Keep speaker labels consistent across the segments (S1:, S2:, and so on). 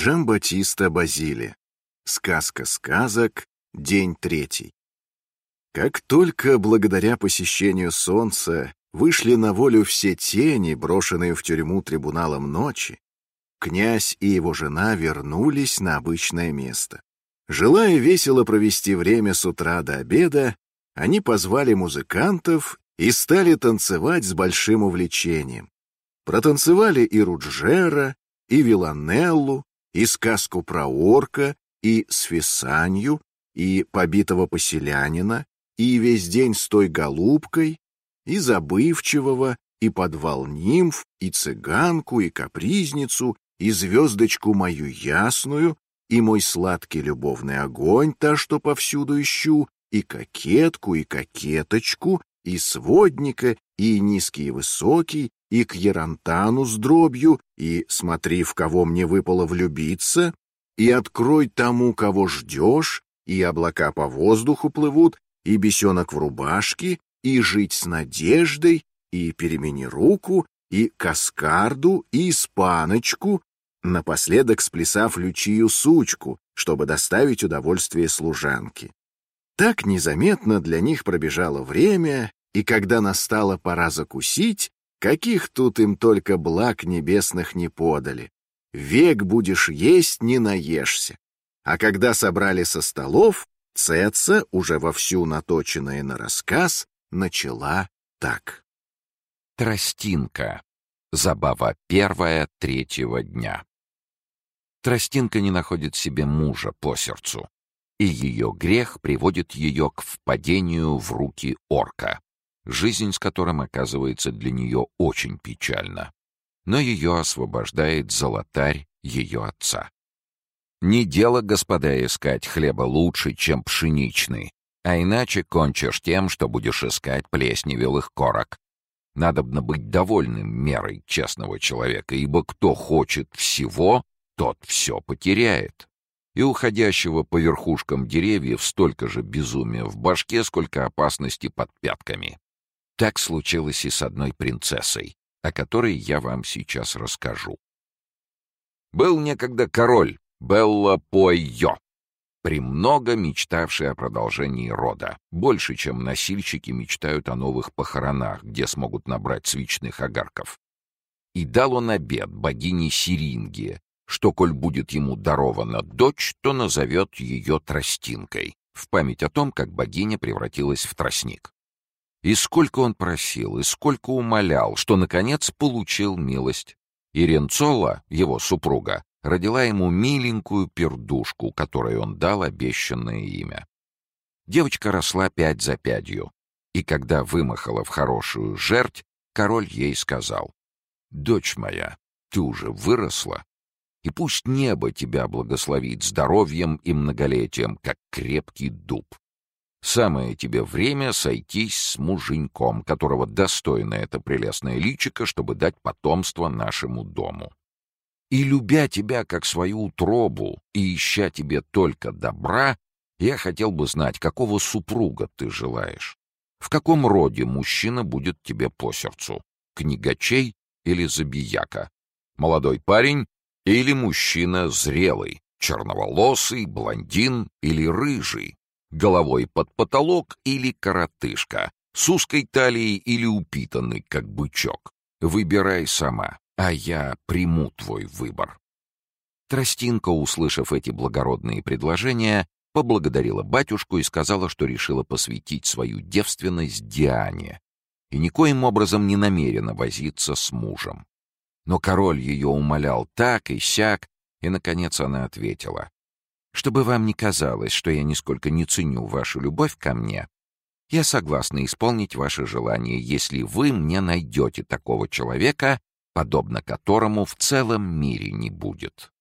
S1: Джамбатиста Базили. Сказка сказок. День третий. Как только благодаря посещению солнца вышли на волю все тени, брошенные в тюрьму трибуналом ночи, князь и его жена вернулись на обычное место. Желая весело провести время с утра до обеда, они позвали музыкантов и стали танцевать с большим увлечением. Протанцевали и Руджера, и Виланеллу, и сказку про орка, и Сфисанью, и побитого поселянина, и весь день с той голубкой, и забывчивого, и подвал нимф, и цыганку, и капризницу, и звездочку мою ясную, и мой сладкий любовный огонь, та, что повсюду ищу, и кокетку, и кокеточку, и сводника, и низкий и высокий, и к Ярантану с дробью, и смотри, в кого мне выпало влюбиться, и открой тому, кого ждешь, и облака по воздуху плывут, и бесенок в рубашке, и жить с надеждой, и перемени руку, и каскарду, и испаночку, напоследок сплясав лючию сучку, чтобы доставить удовольствие служанке. Так незаметно для них пробежало время, и когда настала пора закусить, Каких тут им только благ небесных не подали. Век будешь есть, не наешься. А когда собрали со столов, Цеца, уже вовсю наточенная на рассказ, начала так.
S2: Тростинка. Забава первая третьего дня. Тростинка не находит себе мужа по сердцу, и ее грех приводит ее к впадению в руки орка жизнь с которым оказывается для нее очень печальна. Но ее освобождает золотарь ее отца. Не дело, господа, искать хлеба лучше, чем пшеничный, а иначе кончишь тем, что будешь искать плесневелых корок. Надобно быть довольным мерой честного человека, ибо кто хочет всего, тот все потеряет. И уходящего по верхушкам деревьев столько же безумия в башке, сколько опасности под пятками. Так случилось и с одной принцессой, о которой я вам сейчас расскажу. Был некогда король Белла Пойо, премного мечтавший о продолжении рода, больше, чем носильщики мечтают о новых похоронах, где смогут набрать свечных огарков. И дал он обед богине Сиринге, что, коль будет ему дарована дочь, то назовет ее Тростинкой, в память о том, как богиня превратилась в тростник. И сколько он просил, и сколько умолял, что, наконец, получил милость. И Ренцола, его супруга, родила ему миленькую пердушку, которой он дал обещанное имя. Девочка росла пять за пятью, и когда вымахала в хорошую жерть, король ей сказал, «Дочь моя, ты уже выросла, и пусть небо тебя благословит здоровьем и многолетием, как крепкий дуб. Самое тебе время сойтись с муженьком, которого достойно это прелестное личико, чтобы дать потомство нашему дому. И любя тебя как свою утробу и ища тебе только добра, я хотел бы знать, какого супруга ты желаешь. В каком роде мужчина будет тебе по сердцу? Книгачей или забияка? Молодой парень или мужчина зрелый? Черноволосый, блондин или рыжий? головой под потолок или коротышка, с узкой талией или упитанный, как бычок. Выбирай сама, а я приму твой выбор. Тростинка, услышав эти благородные предложения, поблагодарила батюшку и сказала, что решила посвятить свою девственность Диане и никоим образом не намерена возиться с мужем. Но король ее умолял так и сяк, и, наконец, она ответила. Чтобы вам не казалось, что я нисколько не ценю вашу любовь ко мне, я согласна исполнить ваше желание, если вы мне найдете такого человека, подобно которому в целом мире не будет».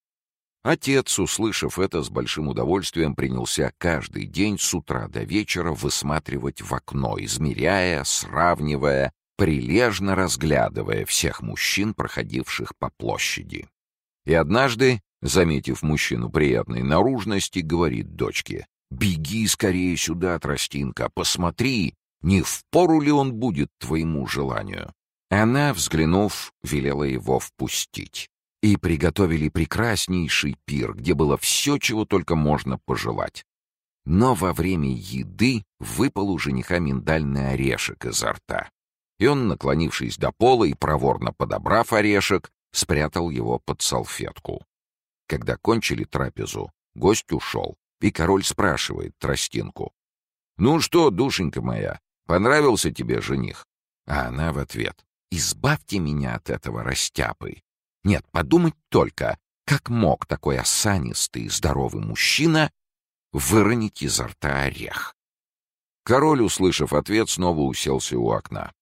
S2: Отец, услышав это, с большим удовольствием принялся каждый день с утра до вечера высматривать в окно, измеряя, сравнивая, прилежно разглядывая всех мужчин, проходивших по площади. И однажды, заметив мужчину приятной наружности, говорит дочке, «Беги скорее сюда, тростинка, посмотри, не впору ли он будет твоему желанию?» Она, взглянув, велела его впустить. И приготовили прекраснейший пир, где было все, чего только можно пожелать. Но во время еды выпал у жениха миндальный орешек изо рта. И он, наклонившись до пола и проворно подобрав орешек, спрятал его под салфетку. Когда кончили трапезу, гость ушел, и король спрашивает тростинку. «Ну что, душенька моя, понравился тебе жених?» А она в ответ. «Избавьте меня от этого растяпы. Нет, подумать только, как мог такой осанистый здоровый мужчина выронить изо рта орех?» Король, услышав ответ, снова уселся у окна.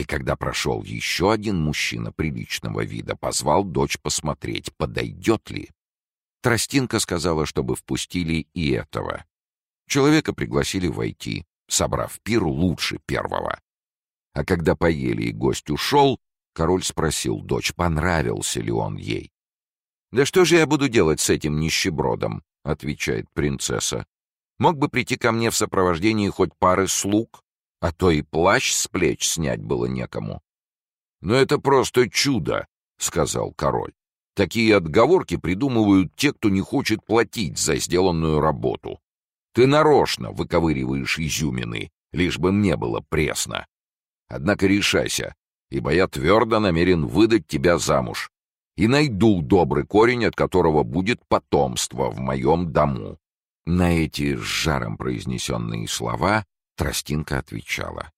S2: И когда прошел еще один мужчина приличного вида, позвал дочь посмотреть, подойдет ли. Тростинка сказала, чтобы впустили и этого. Человека пригласили войти, собрав пир лучше первого. А когда поели и гость ушел, король спросил дочь, понравился ли он ей. «Да что же я буду делать с этим нищебродом?» — отвечает принцесса. «Мог бы прийти ко мне в сопровождении хоть пары слуг, а то и плащ с плеч снять было некому. «Но это просто чудо», — сказал король. «Такие отговорки придумывают те, кто не хочет платить за сделанную работу. Ты нарочно выковыриваешь изюмины, лишь бы мне было пресно. Однако решайся, ибо я твердо намерен выдать тебя замуж и найду добрый корень, от которого будет потомство в моем дому». На эти с жаром произнесенные слова Тростинка отвечала.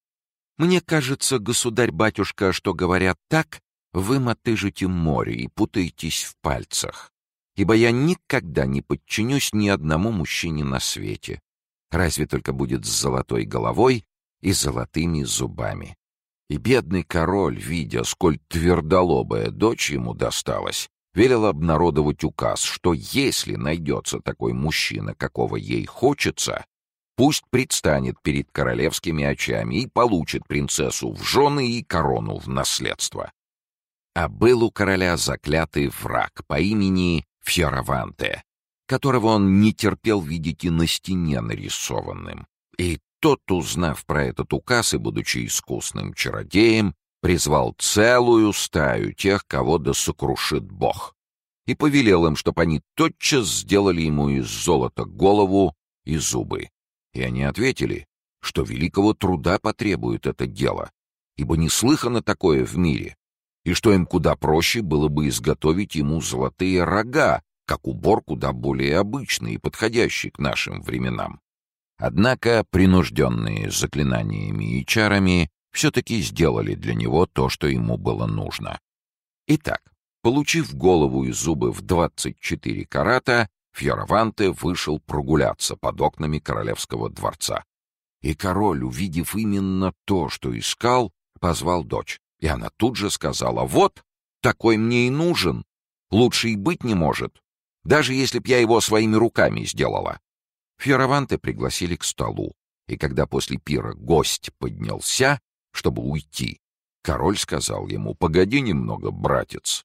S2: «Мне кажется, государь-батюшка, что говорят так, вы мотыжите море и путаетесь в пальцах, ибо я никогда не подчинюсь ни одному мужчине на свете, разве только будет с золотой головой и золотыми зубами». И бедный король, видя, сколь твердолобая дочь ему досталась, велел обнародовать указ, что если найдется такой мужчина, какого ей хочется, Пусть предстанет перед королевскими очами и получит принцессу в жены и корону в наследство. А был у короля заклятый враг по имени Фьораванте, которого он не терпел видеть и на стене нарисованным. И тот, узнав про этот указ и будучи искусным чародеем, призвал целую стаю тех, кого да сокрушит Бог, и повелел им, чтоб они тотчас сделали ему из золота голову и зубы. И они ответили, что великого труда потребует это дело, ибо неслыхано такое в мире, и что им куда проще было бы изготовить ему золотые рога, как убор куда более обычный и подходящий к нашим временам. Однако, принужденные заклинаниями и чарами, все-таки сделали для него то, что ему было нужно. Итак, получив голову и зубы в 24 карата, Фьораванте вышел прогуляться под окнами королевского дворца. И король, увидев именно то, что искал, позвал дочь. И она тут же сказала, «Вот, такой мне и нужен. Лучше и быть не может, даже если б я его своими руками сделала». Фьораванте пригласили к столу, и когда после пира гость поднялся, чтобы уйти, король сказал ему, «Погоди немного, братец.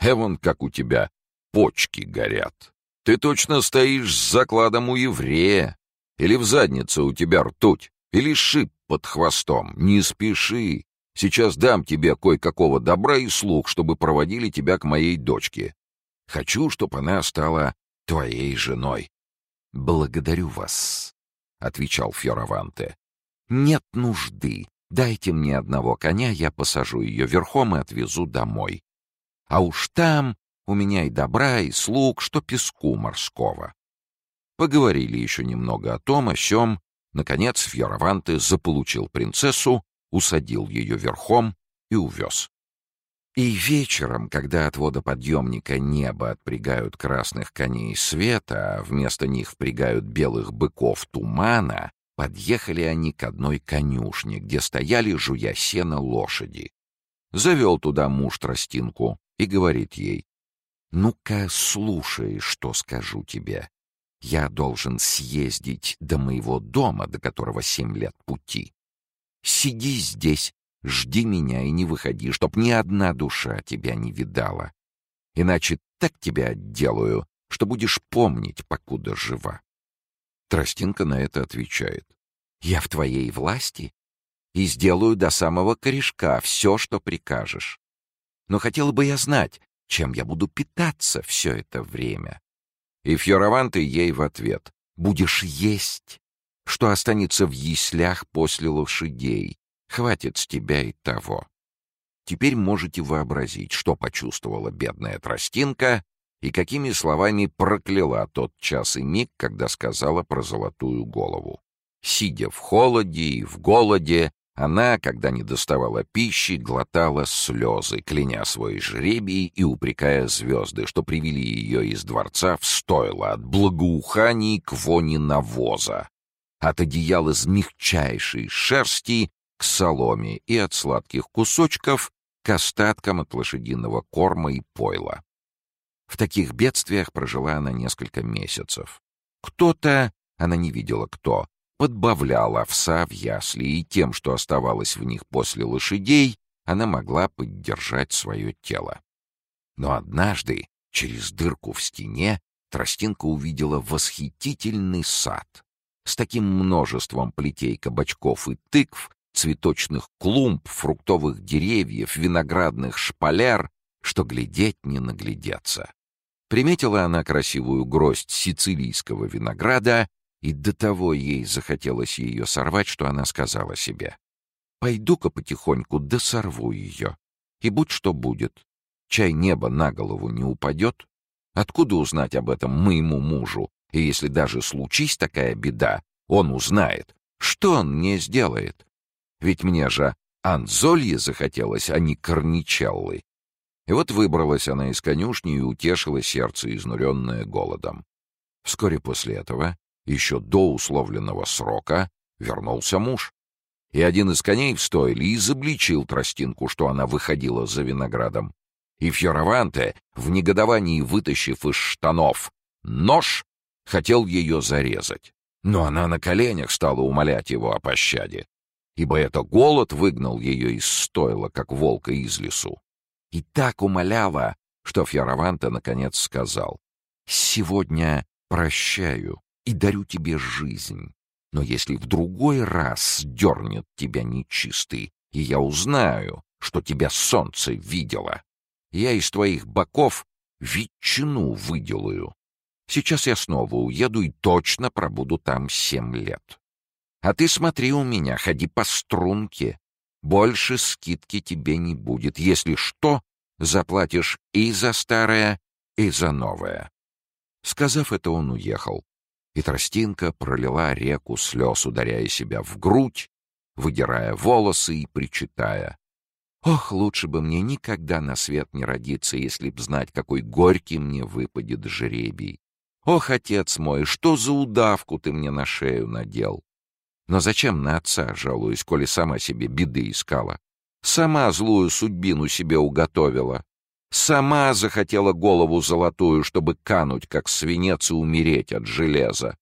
S2: Эван, как у тебя почки горят». Ты точно стоишь с закладом у еврея. Или в заднице у тебя ртуть, или шип под хвостом. Не спеши. Сейчас дам тебе кое-какого добра и слуг, чтобы проводили тебя к моей дочке. Хочу, чтобы она стала твоей женой. Благодарю вас, — отвечал Фьораванте. Нет нужды. Дайте мне одного коня, я посажу ее верхом и отвезу домой. А уж там у меня и добра, и слуг, что песку морского. Поговорили еще немного о том, о сём. Наконец Фьораванте заполучил принцессу, усадил ее верхом и увез. И вечером, когда от водоподъемника неба отпрягают красных коней света, а вместо них впрягают белых быков тумана, подъехали они к одной конюшне, где стояли, жуя сено, лошади. Завел туда муж тростинку и говорит ей, «Ну-ка, слушай, что скажу тебе. Я должен съездить до моего дома, до которого семь лет пути. Сиди здесь, жди меня и не выходи, чтоб ни одна душа тебя не видала. Иначе так тебя отделаю, что будешь помнить, покуда жива. Тростинка на это отвечает. «Я в твоей власти и сделаю до самого корешка все, что прикажешь. Но хотела бы я знать, чем я буду питаться все это время». И Фьораванте ей в ответ. «Будешь есть, что останется в яслях после лошадей. Хватит с тебя и того». Теперь можете вообразить, что почувствовала бедная тростинка и какими словами прокляла тот час и миг, когда сказала про золотую голову. Сидя в холоде и в голоде, она, когда не доставала пищи, глотала слезы, кляня свой жребий и упрекая звезды, что привели ее из дворца в стойло от благоуханий к вони навоза, от одеял из мягчайшей шерсти к соломе и от сладких кусочков к остаткам от лошадиного корма и пойла. В таких бедствиях прожила она несколько месяцев. Кто-то, она не видела кто, подбавлял овса в ясли, и тем, что оставалось в них после лошадей, она могла поддержать свое тело. Но однажды, через дырку в стене, Тростинка увидела восхитительный сад с таким множеством плетей кабачков и тыкв, цветочных клумб, фруктовых деревьев, виноградных шпалер, что глядеть не наглядеться. Приметила она красивую гроздь сицилийского винограда, и до того ей захотелось ее сорвать, что она сказала себе. «Пойду-ка потихоньку да сорву ее, и будь что будет. Чай небо на голову не упадет. Откуда узнать об этом моему мужу? И если даже случись такая беда, он узнает. Что он мне сделает? Ведь мне же Анзолье захотелось, а не Корничеллы. И вот выбралась она из конюшни и утешила сердце, изнуренное голодом. Вскоре после этого, еще до условленного срока, вернулся муж. И один из коней в стойле изобличил тростинку, что она выходила за виноградом. И Фьораванте, в негодовании вытащив из штанов нож, хотел ее зарезать. Но она на коленях стала умолять его о пощаде ибо это голод выгнал ее из стойла, как волка из лесу. И так умоляла, что Фьораванте наконец сказал, «Сегодня прощаю и дарю тебе жизнь, но если в другой раз дернет тебя нечистый, и я узнаю, что тебя солнце видело, я из твоих боков ветчину выделаю. Сейчас я снова уеду и точно пробуду там семь лет. А ты смотри у меня, ходи по струнке. Больше скидки тебе не будет. Если что, заплатишь и за старое, и за новое. Сказав это, он уехал. И тростинка пролила реку слез, ударяя себя в грудь, выдирая волосы и причитая. Ох, лучше бы мне никогда на свет не родиться, если б знать, какой горький мне выпадет жребий. Ох, отец мой, что за удавку ты мне на шею надел? Но зачем на отца жалуюсь, коли сама себе беды искала? Сама злую судьбину себе уготовила. Сама захотела голову золотую, чтобы кануть, как свинец, и умереть от железа.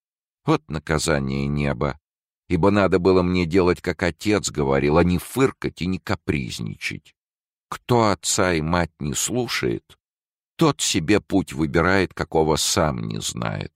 S2: Вот наказание неба. Ибо надо было мне делать, как отец говорил, а не фыркать и не капризничать. Кто отца и мать не слушает, тот себе путь выбирает, какого сам не знает.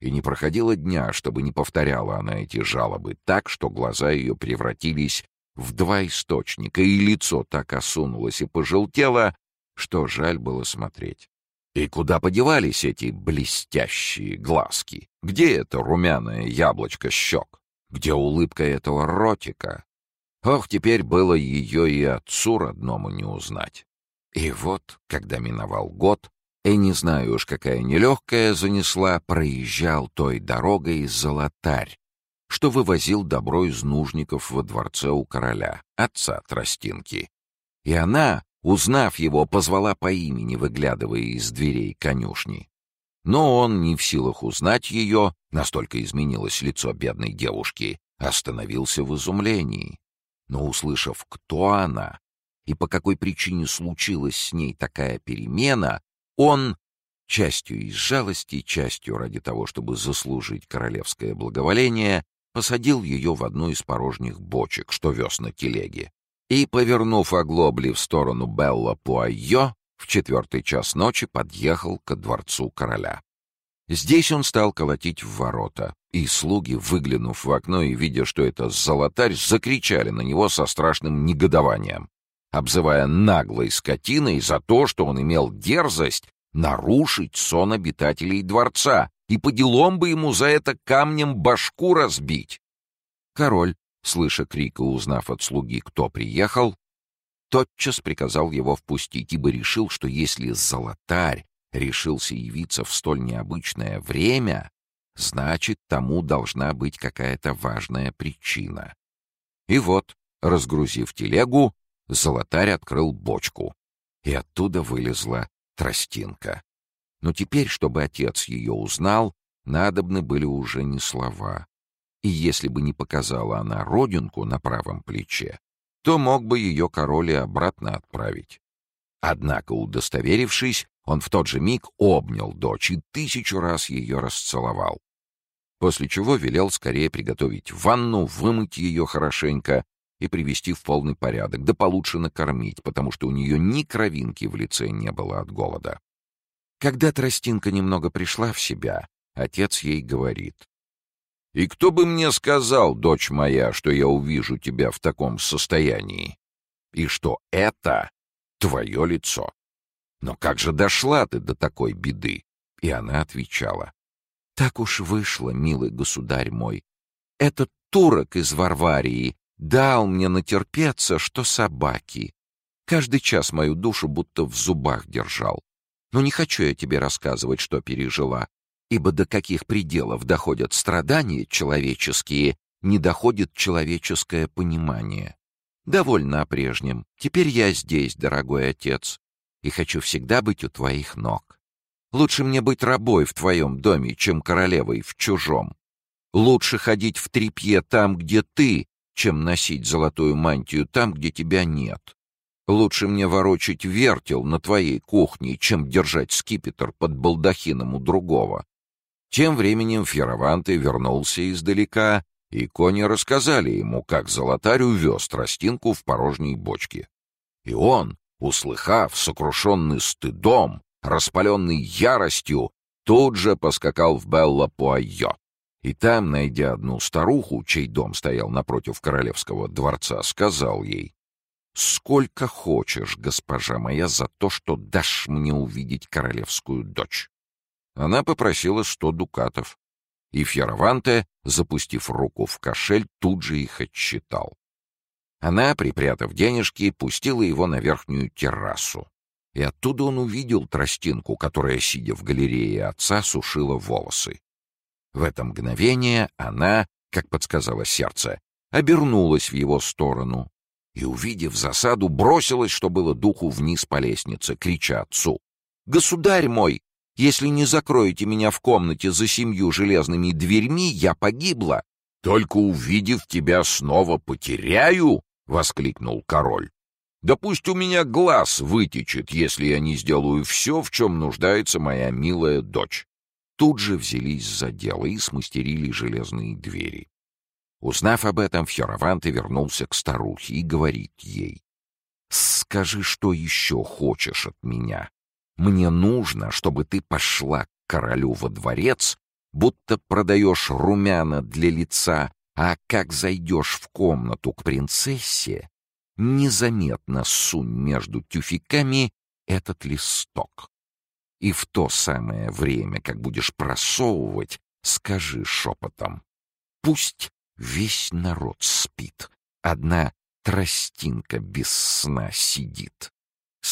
S2: И не проходило дня, чтобы не повторяла она эти жалобы так, что глаза ее превратились в два источника, и лицо так осунулось и пожелтело, что жаль было смотреть. И куда подевались эти блестящие глазки? Где это румяное яблочко щек? Где улыбка этого ротика? Ох, теперь было ее и отцу родному не узнать. И вот, когда миновал год, и не знаю уж, какая нелегкая занесла, проезжал той дорогой золотарь, что вывозил добро из нужников во дворце у короля, отца Тростинки. И она, узнав его, позвала по имени, выглядывая из дверей конюшни. Но он, не в силах узнать ее, настолько изменилось лицо бедной девушки, остановился в изумлении. Но, услышав, кто она и по какой причине случилась с ней такая перемена, он, частью из жалости, частью ради того, чтобы заслужить королевское благоволение, посадил ее в одну из порожних бочек, что вез на телеге. И, повернув оглобли в сторону Белла Пуайо, в четвертый час ночи подъехал ко дворцу короля. Здесь он стал колотить в ворота, и слуги, выглянув в окно и видя, что это золотарь, закричали на него со страшным негодованием, обзывая наглой скотиной за то, что он имел дерзость нарушить сон обитателей дворца, и по делам бы ему за это камнем башку разбить. Король, слыша крик и узнав от слуги, кто приехал, тотчас приказал его впустить, ибо решил, что если золотарь решился явиться в столь необычное время, значит, тому должна быть какая-то важная причина. И вот, разгрузив телегу, золотарь открыл бочку, и оттуда вылезла тростинка. Но теперь, чтобы отец ее узнал, надобны были уже не слова. И если бы не показала она родинку на правом плече, то мог бы ее король и обратно отправить. Однако, удостоверившись, он в тот же миг обнял дочь и тысячу раз ее расцеловал. После чего велел скорее приготовить ванну, вымыть ее хорошенько и привести в полный порядок, да получше накормить, потому что у нее ни кровинки в лице не было от голода. Когда Тростинка немного пришла в себя, отец ей говорит. «И кто бы мне сказал, дочь моя, что я увижу тебя в таком состоянии? И что это твое лицо? Но как же дошла ты до такой беды?» И она отвечала. «Так уж вышло, милый государь мой. Этот турок из Варварии дал мне натерпеться, что собаки. Каждый час мою душу будто в зубах держал. Но не хочу я тебе рассказывать, что пережила, ибо до каких пределов доходят страдания человеческие, не доходит человеческое понимание. Довольно о прежнем. Теперь я здесь, дорогой отец, и хочу всегда быть у твоих ног. Лучше мне быть рабой в твоем доме, чем королевой в чужом. Лучше ходить в трепье там, где ты, чем носить золотую мантию там, где тебя нет. Лучше мне ворочать вертел на твоей кухне, чем держать скипетр под балдахином у другого. Тем временем Фьераванте вернулся издалека, и кони рассказали ему, как золотарь увез тростинку в порожней бочке. И он, услыхав, сокрушенный стыдом, распаленный яростью, тут же поскакал в Белла-Пуайо. И там, найдя одну старуху, чей дом стоял напротив королевского дворца, сказал ей, Сколько хочешь, госпожа моя, за то, что дашь мне увидеть королевскую дочь. Она попросила сто дукатов, и Фьераванте, запустив руку в кошель, тут же их отсчитал. Она, припрятав денежки, пустила его на верхнюю террасу, и оттуда он увидел тростинку, которая, сидя в галерее отца, сушила волосы. В это мгновение она, как подсказало сердце, обернулась в его сторону, и, увидев засаду, бросилась, что было духу, вниз по лестнице, крича отцу. «Государь мой, если не закроете меня в комнате за семью железными дверьми, я погибла!» «Только увидев тебя снова потеряю!» — воскликнул король. «Да пусть у меня глаз вытечет, если я не сделаю все, в чем нуждается моя милая дочь!» Тут же взялись за дело и смастерили железные двери. Узнав об этом, Фьораванте вернулся к старухе и говорит ей. «Скажи, что еще хочешь от меня. Мне нужно, чтобы ты пошла к королю во дворец, будто продаешь румяна для лица, а как зайдешь в комнату к принцессе, незаметно сунь между тюфяками этот листок. И в то самое время, как будешь просовывать, скажи шепотом. Пусть Весь народ спит. Одна тростинка без сна сидит.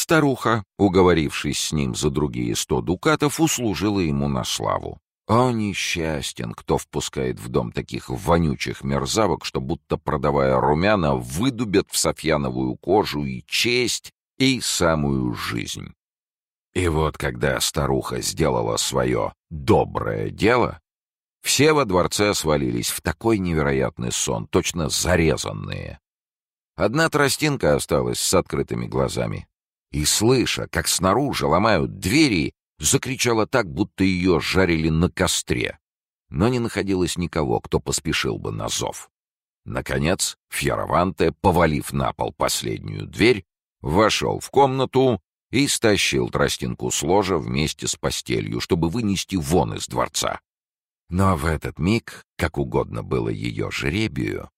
S2: Старуха, уговорившись с ним за другие сто дукатов, услужила ему на славу. О, несчастен, кто впускает в дом таких вонючих мерзавок, что будто продавая румяна, выдубят в софьяновую кожу и честь, и самую жизнь. И вот когда старуха сделала свое доброе дело, все во дворце свалились в такой невероятный сон, точно зарезанные. Одна тростинка осталась с открытыми глазами. И, слыша, как снаружи ломают двери, закричала так, будто ее жарили на костре. Но не находилось никого, кто поспешил бы на зов. Наконец, Фьераванте, повалив на пол последнюю дверь, вошел в комнату и стащил тростинку с ложа вместе с постелью, чтобы вынести вон из дворца. Но в этот миг, как угодно было ее жребию,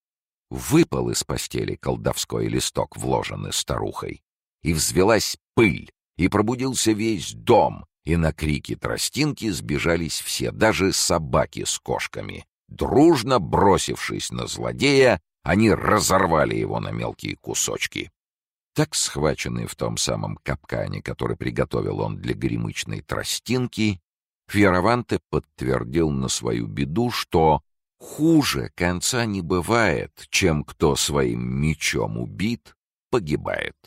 S2: выпал из постели колдовской листок, вложенный старухой, и взвелась пыль, и пробудился весь дом, и на крики тростинки сбежались все, даже собаки с кошками. Дружно бросившись на злодея, они разорвали его на мелкие кусочки. Так схваченный в том самом капкане, который приготовил он для гремычной тростинки, Фьераванте подтвердил на свою беду, что хуже конца не бывает, чем кто своим мечом убит, погибает.